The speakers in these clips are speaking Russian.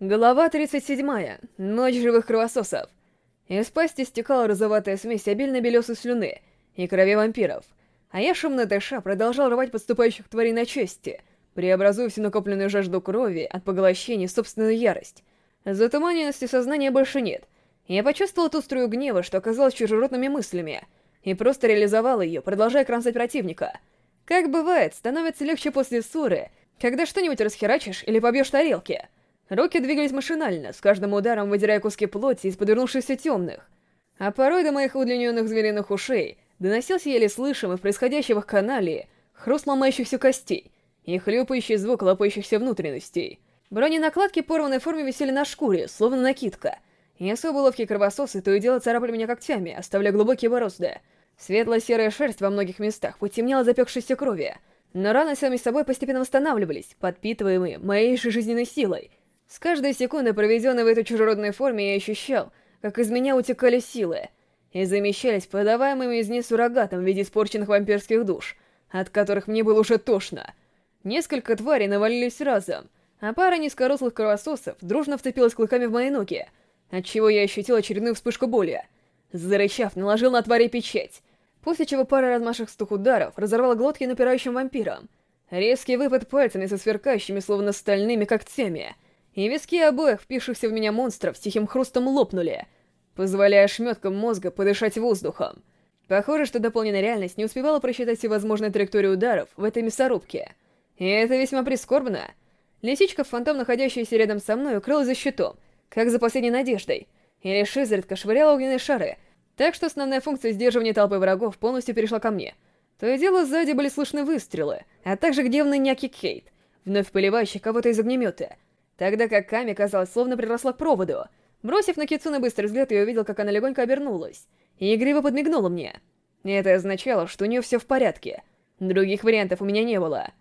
Глава 37. Ночь живых кровососов. Из пасти стекала розоватая смесь обильно белесой слюны и крови вампиров, а я, шумно дыша, продолжал рвать подступающих тварей на части, преобразуя всю накопленную жажду крови от поглощения в собственную ярость. Затуманенности сознания больше нет. Я почувствовал ту струю гнева, что оказалась чужеродными мыслями, и просто реализовал ее, продолжая кромсать противника. Как бывает, становится легче после ссоры, когда что-нибудь расхерачишь или побьешь тарелки — Руки двигались машинально, с каждым ударом выдирая куски плоти из подвернувшихся темных. А порой до моих удлиненных звериных ушей доносился еле слышимый в происходящем канале хруст ломающихся костей и хлюпающий звук лопающихся внутренностей. Броненакладки порванной форме висели на шкуре, словно накидка, и особо ловкие кровососы то и дело царапали меня когтями, оставляя глубокие борозды. Светло-серая шерсть во многих местах потемнела запекшейся крови, но раны сами собой постепенно восстанавливались, подпитываемые моей же жизненной силой, с каждой секунды, проведенной в этой чужеродной форме, я ощущал, как из меня утекали силы, и замещались подаваемыми из нее суррогатом в виде испорченных вампирских душ, от которых мне было уже тошно. Несколько тварей навалились разом, а пара низкорослых кровососов дружно вцепилась клыками в мои ноги, отчего я ощутил очередную вспышку боли. Зарычав, наложил на твари печать, после чего пара размашистых ударов разорвала глотки напирающим вампирам. Резкий выпад пальцами со сверкающими, словно стальными когтями — и виски обоих впившихся в меня монстров с тихим хрустом лопнули, позволяя ошметкам мозга подышать воздухом. Похоже, что дополненная реальность не успевала просчитать всевозможные траектории ударов в этой мясорубке. И это весьма прискорбно. Лисичка-фантом, находящаяся рядом со мной, укрылась за щитом, как за последней надеждой, и лишь изредка швыряла огненные шары, так что основная функция сдерживания толпы врагов полностью перешла ко мне. То и дело сзади были слышны выстрелы, а также гневный няки Кейт, вновь поливающий кого-то из огнемета — Тогда как Ками, казалось, словно приросла к проводу. Бросив на Кицуна быстрый взгляд, я увидел, как она легонько обернулась, и игриво подмигнула мне. Это означало, что у нее все в порядке. Других вариантов у меня не было.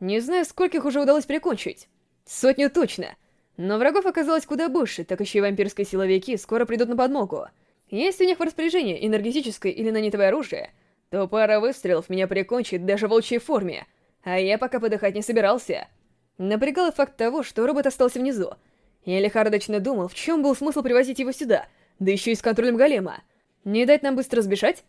Не знаю, скольких уже удалось прикончить. Сотню точно. Но врагов оказалось куда больше, так еще и вампирские силовики скоро придут на подмогу. Если у них в распоряжении энергетическое или нанитовое оружие, то пара выстрелов меня прикончит даже в волчьей форме, а я пока подыхать не собирался. Напрягал факт того, что робот остался внизу. Я лихорадочно думал, в чем был смысл привозить его сюда, да еще и с контролем голема. Не дать нам быстро сбежать?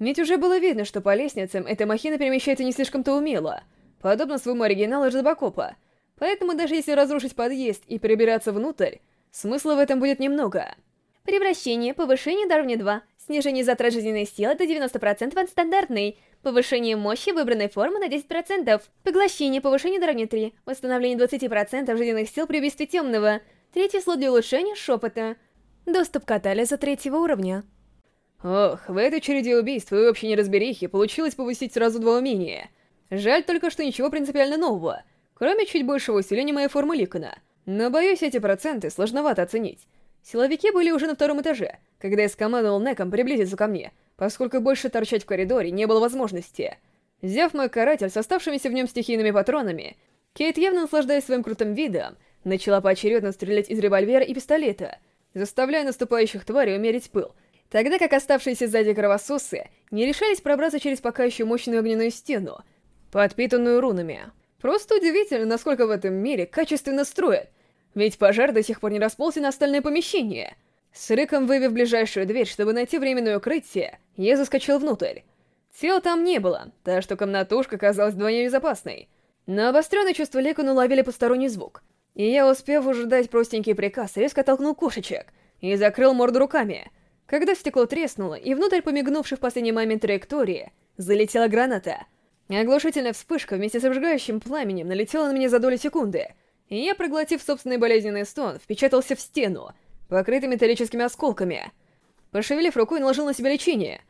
Ведь уже было видно, что по лестницам эта махина перемещается не слишком-то умело, подобно своему оригиналу Жабакопа. Поэтому даже если разрушить подъезд и перебираться внутрь, смысла в этом будет немного. Превращение, повышение до уровня 2, снижение затрат жизненной силы до 90% от стандартной, Повышение мощи выбранной формы на 10%. Поглощение, повышение до уровня 3. Восстановление 20% жизненных сил при убийстве темного. Третий слот для улучшения шепота. Доступ к катализу третьего уровня. Ох, в этой череде убийств и общей неразберихи получилось повысить сразу два умения. Жаль только, что ничего принципиально нового, кроме чуть большего усиления моей формы Ликона. Но, боюсь, эти проценты сложновато оценить. Силовики были уже на втором этаже, когда я скомандовал Неком приблизиться ко мне — поскольку больше торчать в коридоре не было возможности. Взяв мой каратель с оставшимися в нем стихийными патронами, Кейт, явно наслаждаясь своим крутым видом, начала поочередно стрелять из револьвера и пистолета, заставляя наступающих тварей умерить пыл, тогда как оставшиеся сзади кровососы не решались пробраться через пока еще мощную огненную стену, подпитанную рунами. Просто удивительно, насколько в этом мире качественно строят, ведь пожар до сих пор не расползся на остальное помещение — с рыком вывев ближайшую дверь, чтобы найти временное укрытие, я заскочил внутрь. Тел там не было, так что комнатушка казалась вдвойне безопасной. Но обостренное чувство Лекона уловили посторонний звук. И я, успев уже простенький приказ, резко толкнул кошечек и закрыл морду руками. Когда стекло треснуло, и внутрь, помигнувший в последний момент траектории, залетела граната. Оглушительная вспышка вместе с обжигающим пламенем налетела на меня за долю секунды, и я, проглотив собственный болезненный стон, впечатался в стену, покрытый металлическими осколками. Пошевелив рукой, наложил на себя лечение,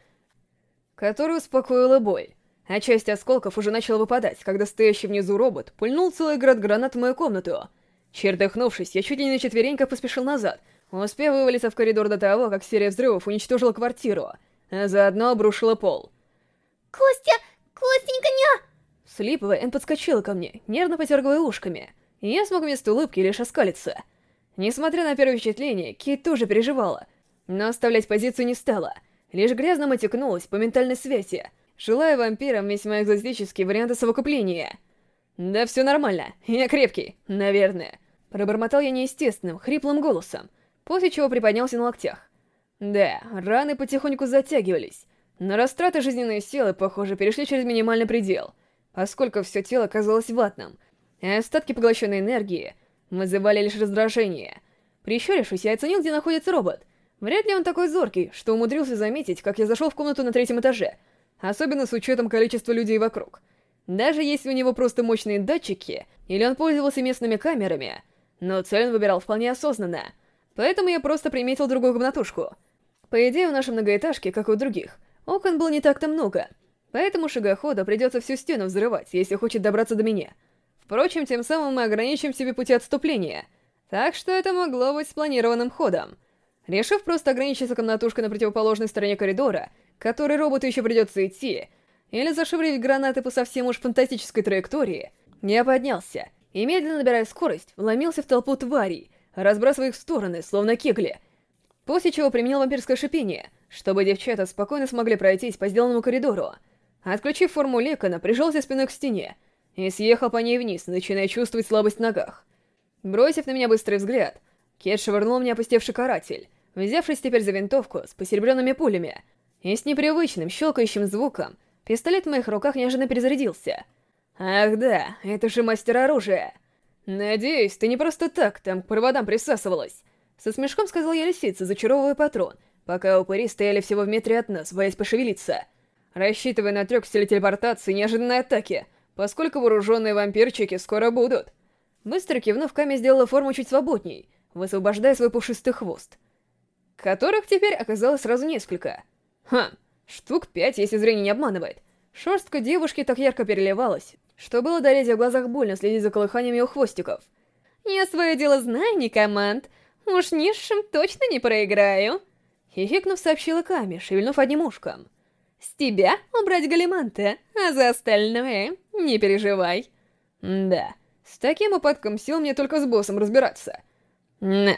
которое успокоило боль. А часть осколков уже начала выпадать, когда стоящий внизу робот пульнул целый град гранат в мою комнату. Чертыхнувшись, я чуть ли не на четвереньках поспешил назад, успев вывалиться в коридор до того, как серия взрывов уничтожила квартиру, а заодно обрушила пол. «Костя! Костенька, не!» Слипывая, Энн подскочила ко мне, нервно потергивая ушками, я смог вместо улыбки лишь оскалиться — Несмотря на первое впечатление, Кейт тоже переживала, но оставлять позицию не стала, лишь грязно матекнулась по ментальной связи, желая вампирам весьма экзотические варианты совокупления. Да все нормально, я крепкий, наверное. Пробормотал я неестественным, хриплым голосом, после чего приподнялся на локтях. Да, раны потихоньку затягивались, но растраты жизненной силы, похоже, перешли через минимальный предел, поскольку все тело казалось ватным, а остатки поглощенной энергии вызывали лишь раздражение. Прищурившись, я оценил, где находится робот. Вряд ли он такой зоркий, что умудрился заметить, как я зашел в комнату на третьем этаже, особенно с учетом количества людей вокруг. Даже если у него просто мощные датчики, или он пользовался местными камерами, но цель он выбирал вполне осознанно. Поэтому я просто приметил другую комнатушку. По идее, в нашей многоэтажке, как и у других, окон было не так-то много, поэтому шагоходу придется всю стену взрывать, если хочет добраться до меня. Впрочем, тем самым мы ограничим себе пути отступления, так что это могло быть спланированным ходом. Решив просто ограничиться комнатушкой на противоположной стороне коридора, который роботу еще придется идти, или зашиврить гранаты по совсем уж фантастической траектории, я поднялся и, медленно набирая скорость, вломился в толпу тварей, разбрасывая их в стороны, словно кегли, после чего применил вампирское шипение, чтобы девчата спокойно смогли пройтись по сделанному коридору. Отключив форму Лекона, прижался спиной к стене и съехал по ней вниз, начиная чувствовать слабость в ногах. Бросив на меня быстрый взгляд, Кет швырнул мне опустевший каратель, взявшись теперь за винтовку с посеребренными пулями, и с непривычным щелкающим звуком пистолет в моих руках неожиданно перезарядился. Ах да, это же мастер оружия. Надеюсь, ты не просто так там к проводам присасывалась. Со смешком сказал я лисице, зачаровывая патрон, пока упыри стояли всего в метре от нас, боясь пошевелиться. Рассчитывая на трёк в стиле телепортации и неожиданной атаки, поскольку вооруженные вампирчики скоро будут. Быстро кивнув, Ками сделала форму чуть свободней, высвобождая свой пушистый хвост. Которых теперь оказалось сразу несколько. Хм, штук пять, если зрение не обманывает. Шерстка девушки так ярко переливалась, что было до в глазах больно следить за колыханиями ее хвостиков. «Я свое дело знаю, не команд. Уж низшим точно не проиграю!» Хихикнув, сообщила Ками, шевельнув одним ушком. «С тебя убрать Галиманта, а за остальное не переживай». «Да, с таким упадком сил мне только с боссом разбираться». «На».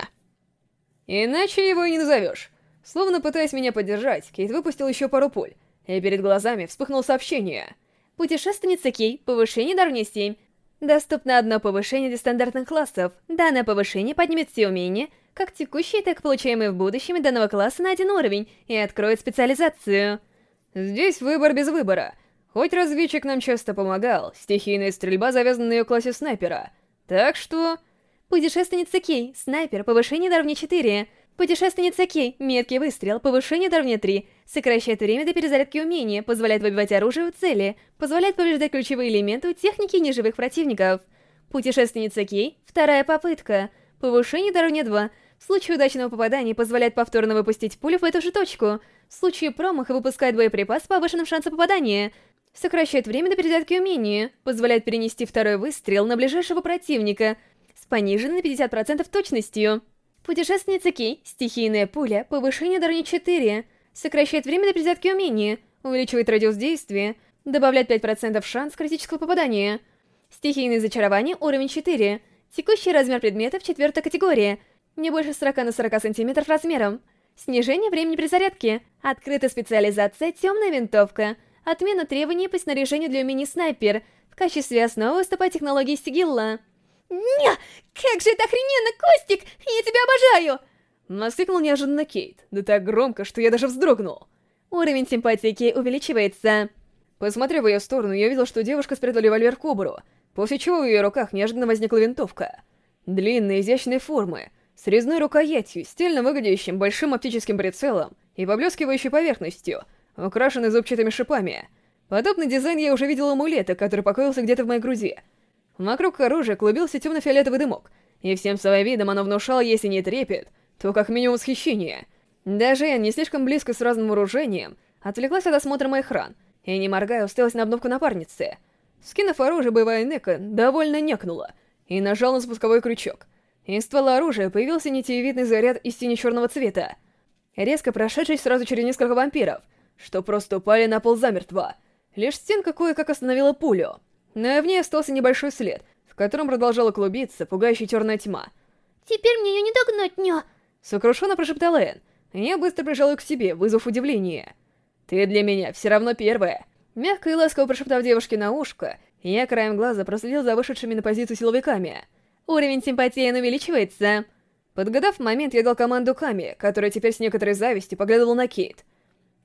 Иначе его и не назовешь. Словно пытаясь меня поддержать, Кейт выпустил еще пару пуль, и перед глазами вспыхнуло сообщение. «Путешественница Кей, повышение до уровня 7. Доступно одно повышение для стандартных классов. Данное повышение поднимет все умения, как текущие, так и получаемые в будущем данного класса на один уровень, и откроет специализацию». Здесь выбор без выбора. Хоть разведчик нам часто помогал, стихийная стрельба завязана на ее классе снайпера. Так что... Путешественница Кей, снайпер, повышение уровня 4. Путешественница Кей, меткий выстрел, повышение уровня 3, сокращает время до перезарядки умения, позволяет выбивать оружие у цели, позволяет повреждать ключевые элементы у техники неживых противников. Путешественница Кей, вторая попытка, повышение уровня 2, в случае удачного попадания позволяет повторно выпустить пулю в эту же точку, в случае промаха выпускает боеприпас с повышенным шансом попадания, сокращает время до перезарядки умения, позволяет перенести второй выстрел на ближайшего противника с пониженной на 50% точностью. Путешественница Кей, стихийная пуля, повышение до уровня 4, сокращает время до перезарядки умения, увеличивает радиус действия, добавляет 5% шанс критического попадания. Стихийное зачарование, уровень 4, текущий размер предметов, четвертая категория, не больше 40 на 40 сантиметров размером. Снижение времени перезарядки, открытая специализация, темная винтовка, отмена требований по снаряжению для умений снайпер, в качестве основы выступает технология Сигилла. «Ня! Как же это охрененно, Костик! Я тебя обожаю!» Воскликнул неожиданно Кейт, да так громко, что я даже вздрогнул. Уровень симпатии Кей увеличивается. Посмотрев в ее сторону, я видел, что девушка спрятала револьвер кобру, после чего в ее руках неожиданно возникла винтовка. Длинной, изящной формы, с резной рукоятью, стильно выглядящим большим оптическим прицелом и поблескивающей поверхностью, украшенной зубчатыми шипами. Подобный дизайн я уже видел у амулета, который покоился где-то в моей груди — Вокруг оружия клубился темно-фиолетовый дымок, и всем своим видом оно внушало, если не трепет, то как минимум восхищение. Даже я, не слишком близко с разным вооружением, отвлеклась от осмотра моих ран, и, не моргая, уставилась на обновку напарницы. Скинув оружие, боевая Нека довольно некнула и нажал на спусковой крючок. Из ствола оружия появился нитевидный заряд из сине-черного цвета, резко прошедший сразу через несколько вампиров, что просто упали на пол замертво. Лишь стенка кое-как остановила пулю но в ней остался небольшой след, в котором продолжала клубиться пугающая черная тьма. «Теперь мне ее не догнать, ня!» Сокрушенно прошептала Энн. Я быстро прижал ее к себе, вызвав удивление. «Ты для меня все равно первая!» Мягко и ласково прошептав девушке на ушко, я краем глаза проследил за вышедшими на позицию силовиками. Уровень симпатии увеличивается. Подгадав момент, я дал команду Ками, которая теперь с некоторой завистью поглядывала на Кейт.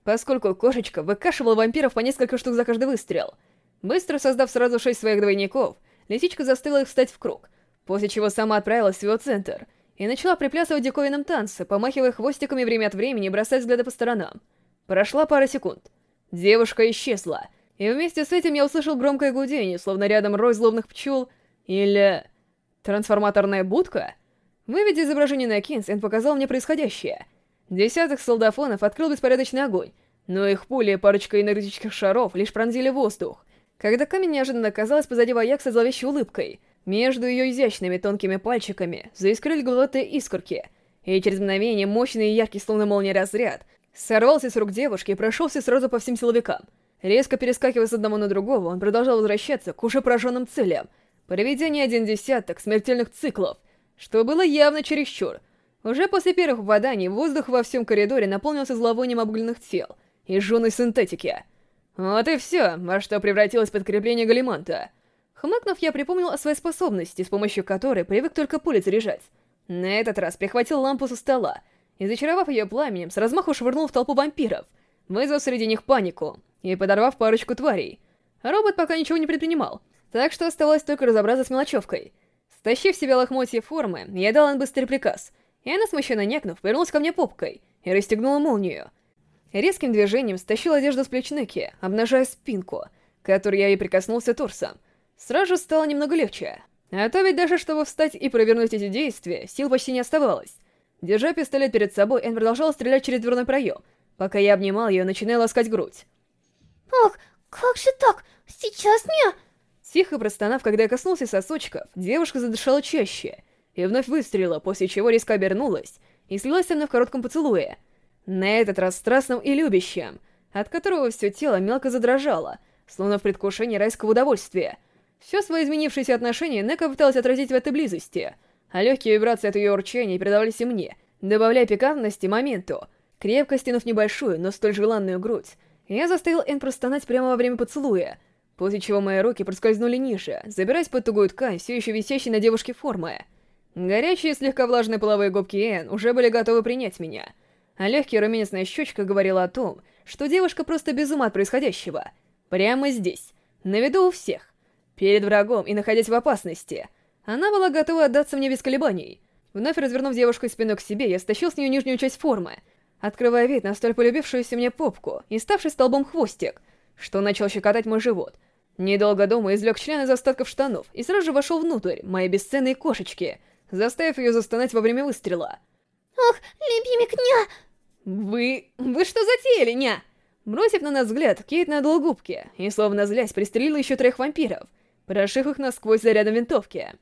Поскольку кошечка выкашивала вампиров по несколько штук за каждый выстрел. Быстро создав сразу шесть своих двойников, лисичка заставила их встать в круг, после чего сама отправилась в его центр и начала приплясывать диковинном танце, помахивая хвостиками время от времени и бросая взгляды по сторонам. Прошла пара секунд. Девушка исчезла, и вместе с этим я услышал громкое гудение, словно рядом рой злобных пчел или... Трансформаторная будка? Выведя изображение на Кинс, он показал мне происходящее. Десяток солдафонов открыл беспорядочный огонь, но их пули и парочка энергетических шаров лишь пронзили воздух. Когда камень неожиданно оказалась позади вояк со зловещей улыбкой, между ее изящными тонкими пальчиками заискрили голубые искорки, и через мгновение мощный и яркий, словно молния разряд, сорвался с рук девушки и прошелся сразу по всем силовикам. Резко перескакивая с одного на другого, он продолжал возвращаться к уже пораженным целям — проведя не один десяток смертельных циклов, что было явно чересчур. Уже после первых попаданий воздух во всем коридоре наполнился зловонием обугленных тел и жженой синтетики. Вот и все, во что превратилось подкрепление Галиманта. Хмыкнув, я припомнил о своей способности, с помощью которой привык только пули заряжать. На этот раз прихватил лампу со стола и, зачаровав ее пламенем, с размаху швырнул в толпу вампиров, вызвав среди них панику и подорвав парочку тварей. Робот пока ничего не предпринимал, так что оставалось только разобраться с мелочевкой. Стащив себе лохмотья формы, я дал им быстрый приказ, и она, смущенно некнув, повернулась ко мне попкой и расстегнула молнию. Резким движением стащил одежду с плеч Неки, обнажая спинку, которой я ей прикоснулся торсом. Сразу стало немного легче. А то ведь даже чтобы встать и провернуть эти действия, сил почти не оставалось. Держа пистолет перед собой, Энн продолжала стрелять через дверной проем, пока я обнимал ее, начиная ласкать грудь. Ох, как же так? Сейчас не... Тихо простонав, когда я коснулся сосочков, девушка задышала чаще и вновь выстрелила, после чего резко обернулась и слилась со мной в коротком поцелуе. На этот раз страстным и любящим, от которого все тело мелко задрожало, словно в предвкушении райского удовольствия. Все свои изменившиеся отношения Нека пыталась отразить в этой близости, а легкие вибрации от ее урчания передавались и мне, добавляя пикантности моменту. Крепко стянув небольшую, но столь желанную грудь, я заставил Энн простонать прямо во время поцелуя — после чего мои руки проскользнули ниже, забираясь под тугую ткань, все еще висящей на девушке формы. Горячие, слегка влажные половые губки Энн уже были готовы принять меня, а легкий румянец щечка говорила о том, что девушка просто без ума от происходящего. Прямо здесь, на виду у всех, перед врагом и находясь в опасности. Она была готова отдаться мне без колебаний. Вновь развернув девушку спиной к себе, я стащил с нее нижнюю часть формы, открывая вид на столь полюбившуюся мне попку и ставший столбом хвостик — что начал щекотать мой живот. Недолго думая, извлек член из остатков штанов и сразу же вошел внутрь моей бесценной кошечки, заставив ее застонать во время выстрела. «Ох, любимик, ня!» «Вы... вы что затеяли, ня?» Бросив на нас взгляд, Кейт надул губки и, словно злясь, пристрелила еще трех вампиров, прошив их насквозь зарядом винтовки.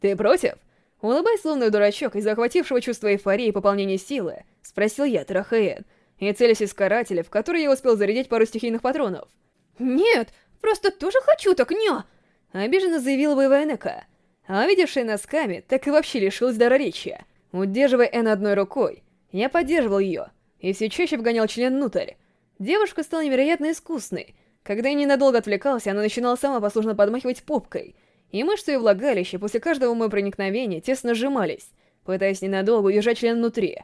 «Ты против?» Улыбаясь, словно дурачок, из захватившего чувство эйфории и пополнения силы, спросил я Трахаэн, и целясь из карателя, в который я успел зарядить пару стихийных патронов. «Нет, просто тоже хочу так, ня!» Обиженно заявила боевая Нека. А увидевшая нас Ками, так и вообще лишилась дара речи. Удерживая Эн одной рукой, я поддерживал ее, и все чаще вгонял член внутрь. Девушка стала невероятно искусной. Когда я ненадолго отвлекался, она начинала сама послушно подмахивать попкой, и мышцы ее влагалища после каждого моего проникновения тесно сжимались, пытаясь ненадолго удержать член внутри.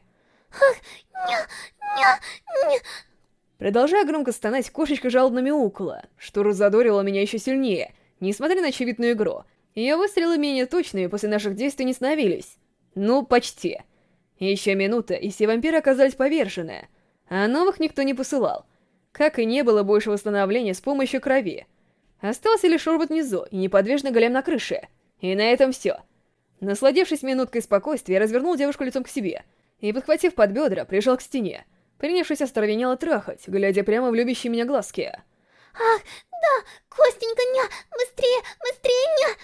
«Ах, ня, ня, ня...» Продолжая громко стонать, кошечка жалобно мяукала, что разодорило меня еще сильнее, несмотря на очевидную игру. Ее выстрелы менее точными после наших действий не становились. Ну, почти. Еще минута, и все вампиры оказались повержены, а новых никто не посылал. Как и не было больше восстановления с помощью крови. Остался лишь робот внизу и неподвижный голем на крыше. И на этом все. Насладившись минуткой спокойствия, я развернул девушку лицом к себе и, подхватив под бедра, прижал к стене принявшись осторвенело трахать, глядя прямо в любящие меня глазки. «Ах, да, Костенька, ня, быстрее, быстрее, ня!»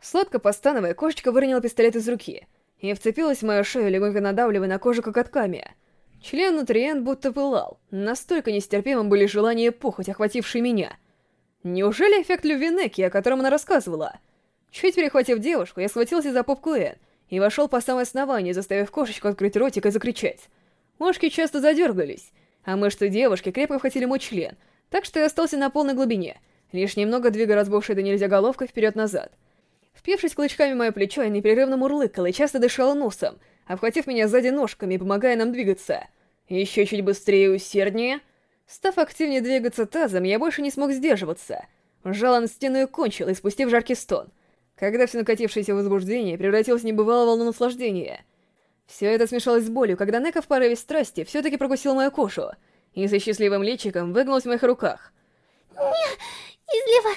Сладко постановая, кошечка выронила пистолет из руки и вцепилась в мою шею, легонько надавливая на кожу коготками. Член нутриент будто пылал, настолько нестерпимым были желания и похоть, охватившие меня. Неужели эффект Лювинеки, о котором она рассказывала? Чуть перехватив девушку, я схватился за попку Эн и вошел по самое основание, заставив кошечку открыть ротик и закричать. Ушки часто задергались, а мышцы девушки крепко вхватили мой член, так что я остался на полной глубине, лишь немного двигая разбухшей до нельзя головкой вперед-назад. Впившись клычками в мое плечо, я непрерывно мурлыкала и часто дышала носом, обхватив меня сзади ножками и помогая нам двигаться. Еще чуть быстрее и усерднее. Став активнее двигаться тазом, я больше не смог сдерживаться. Жала на стену и кончил, испустив жаркий стон. Когда все накатившееся возбуждение превратилось в небывалую волну наслаждения. Все это смешалось с болью, когда Нека в порыве страсти все-таки прокусил мою кожу, и за счастливым личиком выгнулась в моих руках. Не, излива...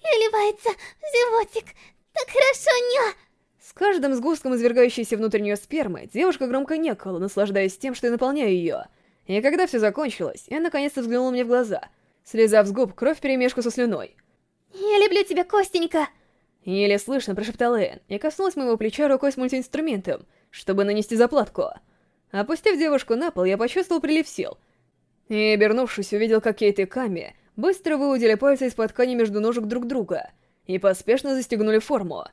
изливается животик. Так хорошо, не... С каждым сгустком извергающейся внутрь нее спермы, девушка громко некала, наслаждаясь тем, что я наполняю ее. И когда все закончилось, я наконец-то взглянула мне в глаза, слезав с губ кровь перемешку со слюной. Я люблю тебя, Костенька. Еле слышно прошептала Энн и коснулась моего плеча рукой с мультиинструментом, чтобы нанести заплатку. Опустив девушку на пол, я почувствовал прилив сил. И, обернувшись, увидел, как Кейт и Ками быстро выудили пальцы из-под ткани между ножек друг друга и поспешно застегнули форму.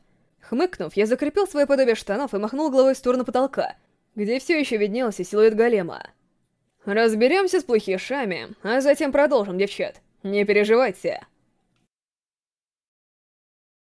Хмыкнув, я закрепил свое подобие штанов и махнул головой в сторону потолка, где все еще виднелся силуэт голема. Разберемся с плохишами, а затем продолжим, девчат. Не переживайте.